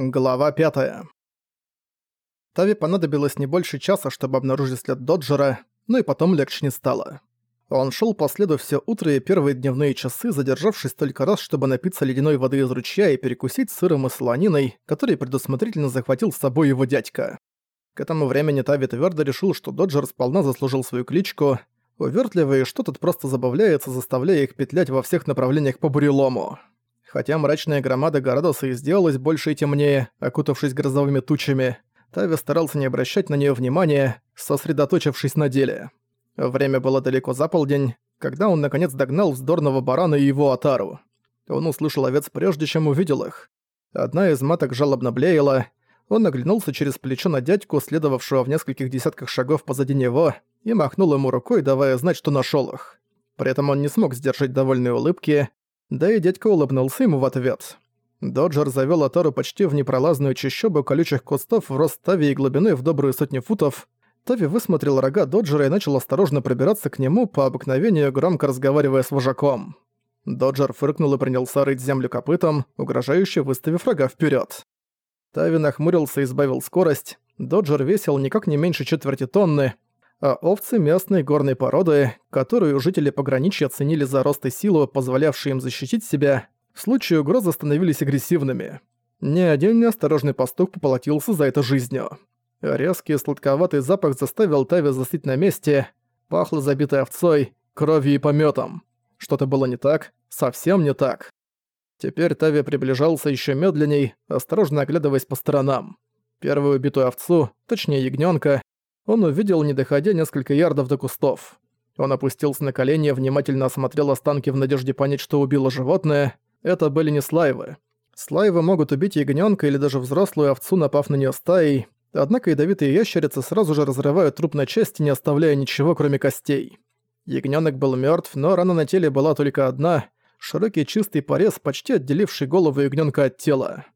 Глава 5. Тави понадобилось не больше часа, чтобы обнаружить след Доджера, но и потом легче не стало. Он шел по следу все утро и первые дневные часы, задержавшись только раз, чтобы напиться ледяной воды из ручья и перекусить сыром и солониной, который предусмотрительно захватил с собой его дядька. К этому времени Тави твердо решил, что Доджер сполна заслужил свою кличку. Увертливый, что тут просто забавляется, заставляя их петлять во всех направлениях по бурелому. Хотя мрачная громада Городоса и сделалась больше и темнее, окутавшись грозовыми тучами, Тави старался не обращать на нее внимания, сосредоточившись на деле. Время было далеко за полдень, когда он наконец догнал вздорного барана и его отару. Он услышал овец прежде, чем увидел их. Одна из маток жалобно блеяла. Он оглянулся через плечо на дядьку, следовавшего в нескольких десятках шагов позади него, и махнул ему рукой, давая знать, что нашел их. При этом он не смог сдержать довольные улыбки, да и дядька улыбнулся ему в ответ. Доджер завёл Атару почти в непролазную чащобу колючих кустов в рост Тави и глубиной в добрую сотню футов. Тави высмотрел рога Доджера и начал осторожно пробираться к нему, по обыкновению громко разговаривая с вожаком. Доджер фыркнул и принялся рыть землю копытом, угрожающе выставив рога вперед. Тави нахмурился и сбавил скорость. Доджер весил никак не меньше четверти тонны, а овцы местной горной породы, которую жители пограничья ценили за рост и силу, позволявшие им защитить себя, в случае угрозы становились агрессивными. Ни один неосторожный пастух поплатился за это жизнью. Резкий сладковатый запах заставил Тави застыть на месте, пахло забитой овцой, кровью и помётом. Что-то было не так, совсем не так. Теперь Тави приближался еще медленней, осторожно оглядываясь по сторонам. Первую убитую овцу, точнее ягнёнка, он увидел, не доходя несколько ярдов до кустов. Он опустился на колени внимательно осмотрел останки в надежде понять, что убило животное. Это были не слайвы. Слайвы могут убить ягнёнка или даже взрослую овцу, напав на неё стаей, однако ядовитые ящерицы сразу же разрывают труп на части, не оставляя ничего, кроме костей. Ягнёнок был мёртв, но рана на теле была только одна — широкий чистый порез, почти отделивший голову ягнёнка от тела.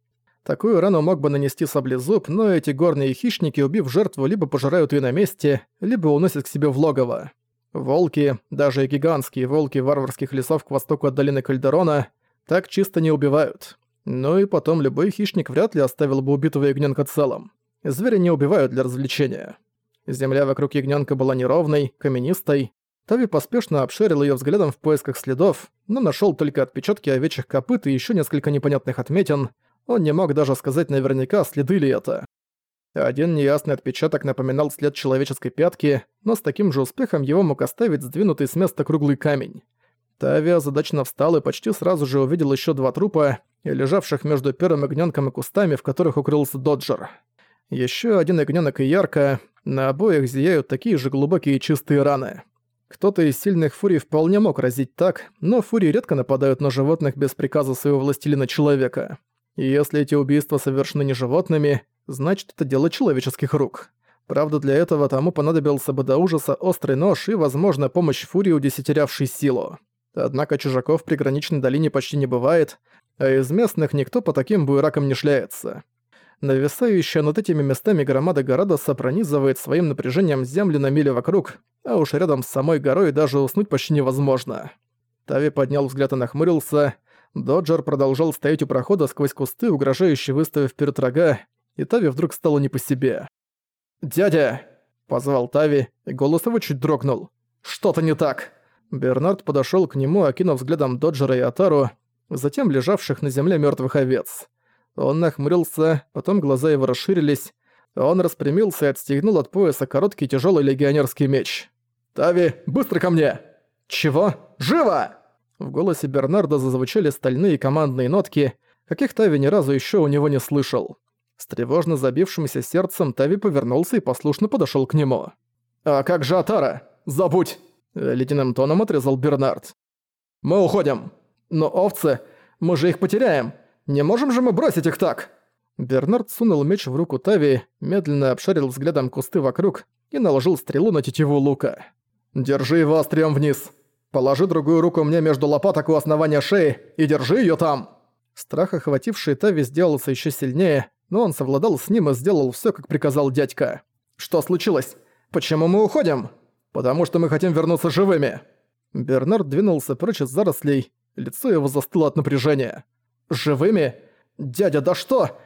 Такую рану мог бы нанести саблезуб, но эти горные хищники, убив жертву, либо пожирают ее на месте, либо уносят к себе в логово. Волки, даже и гигантские волки варварских лесов к востоку от долины Кальдерона, так чисто не убивают. Ну и потом любой хищник вряд ли оставил бы убитого ягненка целым. Звери не убивают для развлечения. Земля вокруг ягненка была неровной, каменистой. Тави поспешно обшарил ее взглядом в поисках следов, но нашел только отпечатки овечьих копыт и еще несколько непонятных отметин, он не мог даже сказать наверняка, следы ли это. Один неясный отпечаток напоминал след человеческой пятки, но с таким же успехом его мог оставить сдвинутый с места круглый камень. Тави озадаченно встал и почти сразу же увидел еще два трупа, лежавших между первым огнёнком и кустами, в которых укрылся Доджер. Еще один огнёнок и ярко, на обоих зияют такие же глубокие чистые раны. Кто-то из сильных фурий вполне мог разить так, но фурии редко нападают на животных без приказа своего властелина человека. И если эти убийства совершены не животными, значит это дело человеческих рук. Правда, для этого тому понадобился бы до ужаса острый нож и, возможно, помощь Фурии, удесятерявшей силу. Однако чужаков в приграничной долине почти не бывает, а из местных никто по таким буеракам не шляется. Нависающая над этими местами громада Горадоса пронизывает своим напряжением земли на миле вокруг, а уж рядом с самой горой даже уснуть почти невозможно. Тави поднял взгляд и нахмурился, Доджер продолжал стоять у прохода сквозь кусты, угрожающе выставив вперед рога, и Тави вдруг стало не по себе. «Дядя!» – позвал Тави, и голос его чуть дрогнул. «Что-то не так!» Бернард подошёл к нему, окинув взглядом Доджера и Атару, затем лежавших на земле мёртвых овец. Он нахмурился, потом глаза его расширились, он распрямился и отстегнул от пояса короткий тяжёлый легионерский меч. «Тави, быстро ко мне!» «Чего? Живо!» В голосе Бернарда зазвучали стальные командные нотки, каких Тави ни разу еще у него не слышал. С тревожно забившимся сердцем Тави повернулся и послушно подошел к нему. «А как же Атара? Забудь!» — ледяным тоном отрезал Бернард. «Мы уходим. Но овцы, мы же их потеряем. Не можем же мы бросить их так?» Бернард сунул меч в руку Тави, медленно обшарил взглядом кусты вокруг и наложил стрелу на тетиву лука. «Держи его острием вниз!» Положи другую руку мне между лопаток у основания шеи и держи её там!» Страх, охвативший Тави, сделался ещё сильнее, но он совладал с ним и сделал всё, как приказал дядька. «Что случилось? Почему мы уходим?» «Потому что мы хотим вернуться живыми!» Бернард двинулся прочь из зарослей, лицо его застыло от напряжения. «Живыми? Дядя, да что?»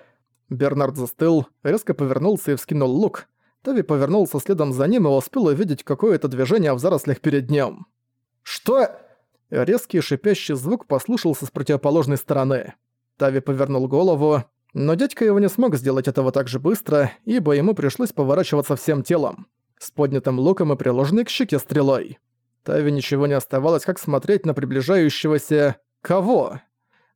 Бернард застыл, резко повернулся и вскинул лук. Тави повернулся следом за ним и успел увидеть какое-то движение в зарослях перед ним. «Что?» Резкий шипящий звук послушался с противоположной стороны. Тави повернул голову, но дядька его не смог сделать этого так же быстро, ибо ему пришлось поворачиваться всем телом, с поднятым луком и приложенной к щеке стрелой. Тави ничего не оставалось, как смотреть на приближающегося... кого?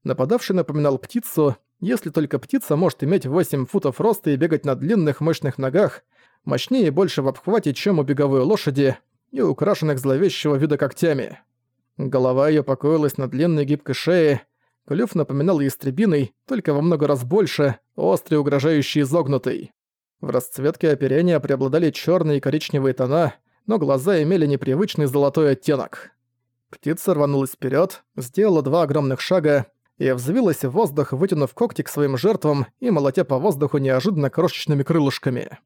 Нападавший напоминал птицу, если только птица может иметь 8 футов роста и бегать на длинных мощных ногах, мощнее и больше в обхвате, чем у беговой лошади, и украшенных зловещего вида когтями. Голова её покоилась на длинной гибкой шее, клюв напоминал ястребиный, только во много раз больше, острый, угрожающий изогнутый. В расцветке оперения преобладали чёрные и коричневые тона, но глаза имели непривычный золотой оттенок. Птица рванулась вперёд, сделала два огромных шага и взвилась в воздух, вытянув когти к своим жертвам и молотя по воздуху неожиданно крошечными крылышками.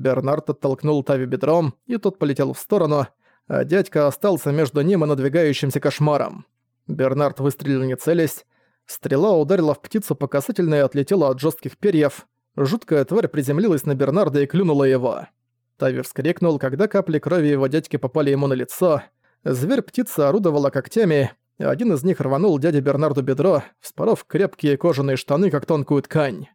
Бернард оттолкнул Тави бедром, и тот полетел в сторону, а дядька остался между ним и надвигающимся кошмаром. Бернард выстрелил не целясь, стрела ударила в птицу по касательной и отлетела от жестких перьев, жуткая тварь приземлилась на Бернарда и клюнула его. Тави вскрикнул, когда капли крови его дядьки попали ему на лицо. Зверь-птица орудовала когтями, один из них рванул дяде Бернарду бедро, вспоров крепкие кожаные штаны, как тонкую ткань.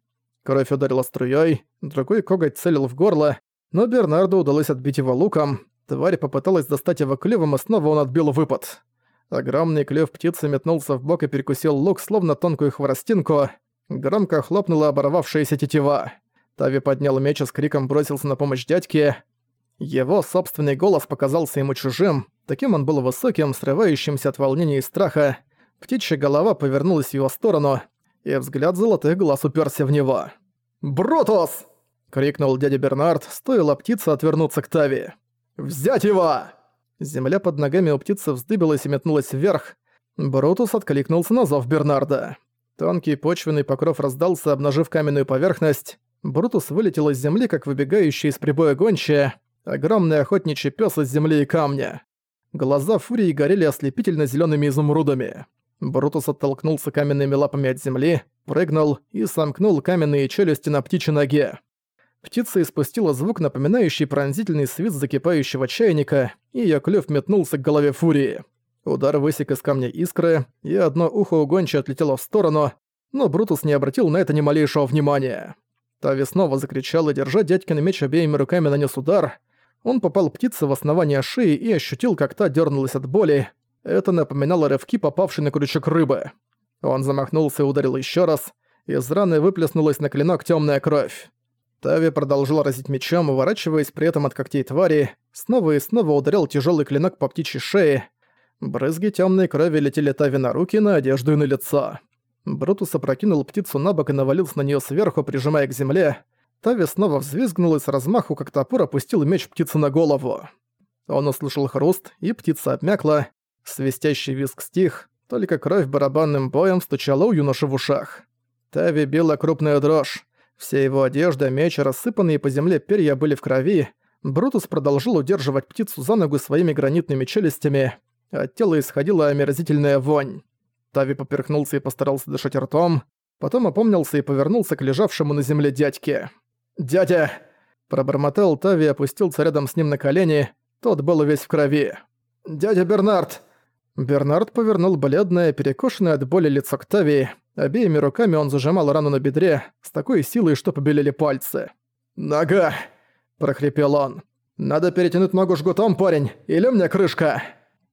Кровь ударила струей, другой коготь целил в горло, но Бернарду удалось отбить его луком. Тварь попыталась достать его клювом, и снова он отбил выпад. Огромный клюв птицы метнулся в бок и перекусил лук, словно тонкую хворостинку. Громко хлопнула оборвавшаяся тетива. Тави поднял меч и с криком бросился на помощь дядьке. Его собственный голос показался ему чужим, таким он был высоким, срывающимся от волнения и страха. Птичья голова повернулась в его сторону, и взгляд золотых глаз уперся в него. «Брутус!» — крикнул дядя Бернард, стоило птице отвернуться к Тави. «Взять его!» Земля под ногами у птицы вздыбилась и метнулась вверх. Брутус откликнулся на зов Бернарда. Тонкий почвенный покров раздался, обнажив каменную поверхность. Брутус вылетел из земли, как выбегающий из прибоя гончая, огромный охотничий пес из земли и камня. Глаза фурии горели ослепительно зелеными изумрудами. Брутус оттолкнулся каменными лапами от земли, прыгнул и сомкнул каменные челюсти на птичьей ноге. Птица испустила звук, напоминающий пронзительный свист закипающего чайника, и её клюв метнулся к голове фурии. Удар высек из камня искры, и одно ухо у гончи отлетело в сторону, но Брутус не обратил на это ни малейшего внимания. Тави снова закричал и, держа дядькин меч обеими руками, нанес удар. Он попал птице в основание шеи и ощутил, как та дернулась от боли. Это напоминало рывки, попавшие на крючок рыбы. Он замахнулся и ударил еще раз. Из раны выплеснулась на клинок темная кровь. Тави продолжил разить мечом, уворачиваясь при этом от когтей твари, снова и снова ударил тяжелый клинок по птичьей шее. Брызги темной крови летели Тави на руки, на одежду и на лицо. Брутус опрокинул птицу на бок и навалился на нее сверху, прижимая к земле. Тави снова взвизгнул и с размаху, как топор, опустил меч птицы на голову. Он услышал хруст, и птица обмякла. Свистящий визг стих, только кровь барабанным боем стучала у юноши в ушах. Тави била крупная дрожь. Вся его одежда, меч, рассыпанные по земле перья были в крови. Брутус продолжил удерживать птицу за ногу своими гранитными челюстями. От тела исходила омерзительная вонь. Тави поперхнулся и постарался дышать ртом. Потом опомнился и повернулся к лежавшему на земле дядьке. «Дядя!» Пробормотал Тави и опустился рядом с ним на колени. Тот был весь в крови. «Дядя Бернард!» Бернард повернул бледное, перекошенное от боли лицо к Тави. Обеими руками он зажимал рану на бедре с такой силой, что побелели пальцы. «Нога!» – прохрипел он. «Надо перетянуть ногу жгутом, парень, или мне крышка!»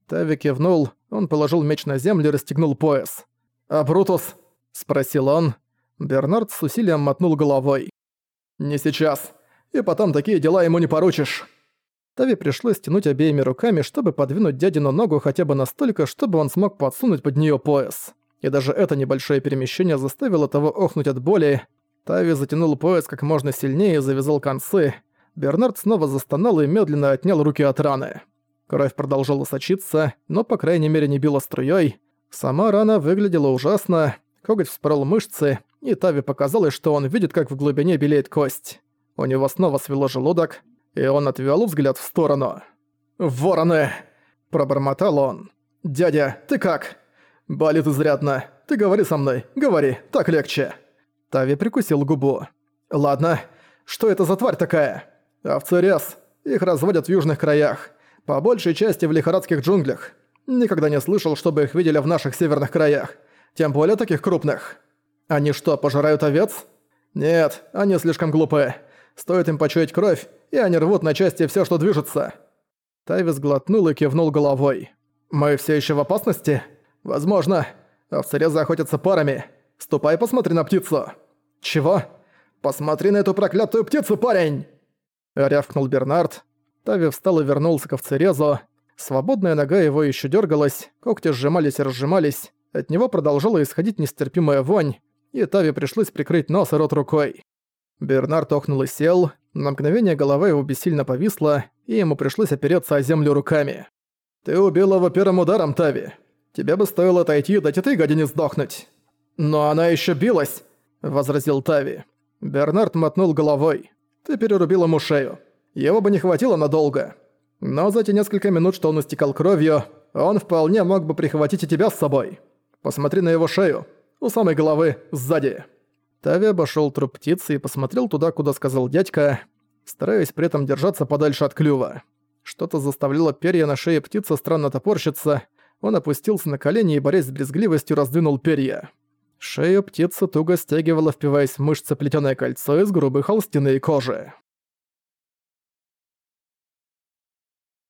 Тави кивнул, он положил меч на землю и расстегнул пояс. «А Брутус?» – спросил он. Бернард с усилием мотнул головой. «Не сейчас. И потом такие дела ему не поручишь». Тави пришлось тянуть обеими руками, чтобы подвинуть дядину ногу хотя бы настолько, чтобы он смог подсунуть под нее пояс и даже это небольшое перемещение заставило того охнуть от боли. Тави затянул пояс как можно сильнее и завязал концы. Бернард снова застонал и медленно отнял руки от раны. Кровь продолжала сочиться, но по крайней мере не била струей. Сама рана выглядела ужасно, коготь вспорол мышцы, и Тави показалось, что он видит, как в глубине белеет кость. У него снова свело желудок, и он отвёл взгляд в сторону. «Вороны!» – пробормотал он. «Дядя, ты как?» «Болит изрядно. Ты говори со мной, говори, так легче». Тави прикусил губу. «Ладно, что это за тварь такая?» «Овцерез. Их разводят в южных краях. По большей части в лихорадских джунглях. Никогда не слышал, чтобы их видели в наших северных краях. Тем более таких крупных. Они что, пожирают овец? Нет, они слишком глупые. Стоит им почуять кровь, и они рвут на части все, что движется. Тайвис глотнул и кивнул головой. «Мы все еще в опасности? Возможно. Овцерезы охотятся парами. Ступай посмотри на птицу». «Чего? Посмотри на эту проклятую птицу, парень!» Рявкнул Бернард. Тави встал и вернулся к овцерезу. Свободная нога его еще дергалась, когти сжимались и разжимались. От него продолжала исходить нестерпимая вонь, и Тави пришлось прикрыть нос и рот рукой. Бернард охнул и сел, на мгновение голова его бессильно повисла, и ему пришлось опереться о землю руками. «Ты убил его первым ударом, Тави. Тебе бы стоило отойти и дать этой гадине сдохнуть». «Но она еще билась!» — возразил Тави. Бернард мотнул головой. «Ты перерубил ему шею. Его бы не хватило надолго. Но за те несколько минут, что он истекал кровью, он вполне мог бы прихватить и тебя с собой. Посмотри на его шею. У самой головы, сзади». Тави обошёл труп птицы и посмотрел туда, куда сказал дядька, стараясь при этом держаться подальше от клюва. Что-то заставляло перья на шее птицы странно топорщиться. Он опустился на колени и, борясь с брезгливостью, раздвинул перья. Шею птицы туго стягивало, впиваясь в мышцы плетёное кольцо из грубой холстяной кожи.